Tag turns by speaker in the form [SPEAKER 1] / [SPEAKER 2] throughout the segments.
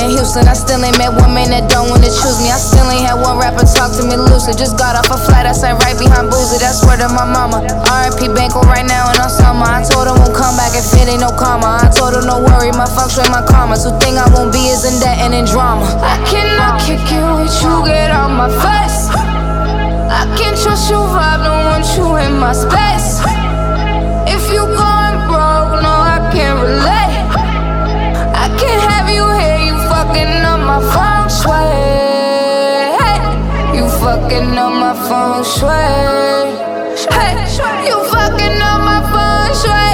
[SPEAKER 1] in Houston. I still ain't met one man that don't wanna choose me. I still ain't had one rapper talk to me lucid. Just got off a flight, I sat right behind Boosie. That's word of my mama. RIP Banco right now and on summer. I told her won't come back if it ain't no karma. I told her no worry, my straight my karma. So thing I won't be is in debt and in drama. I cannot kick you with you get out my face. I can't trust your vibe, don't want you in my space. Fucking up my feng shui. Hey, you fucking up my feng shui.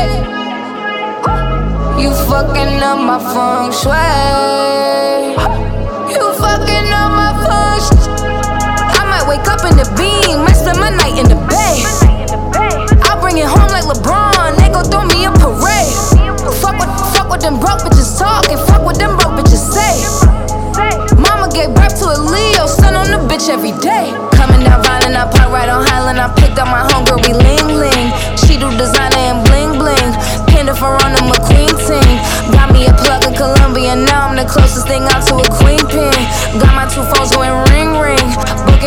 [SPEAKER 1] You fucking up my feng shui. You fucking up my feng shui. I might wake up in the beam, might spend my night in the bay. I'll bring it home like LeBron, they gon' throw me a parade. Fuck what, fuck what them broke bitches talk, and fuck what them broke bitches say. Mama gave birth to a Leo, son on the bitch every day. Down Violent, I park right on Highland. I picked up my homegirl, we ling ling. She do designer and bling bling. Panda the McQueen team. Got me a plug in Colombia, now I'm the closest thing out to a queen pin. Got my two phones going ring ring. Book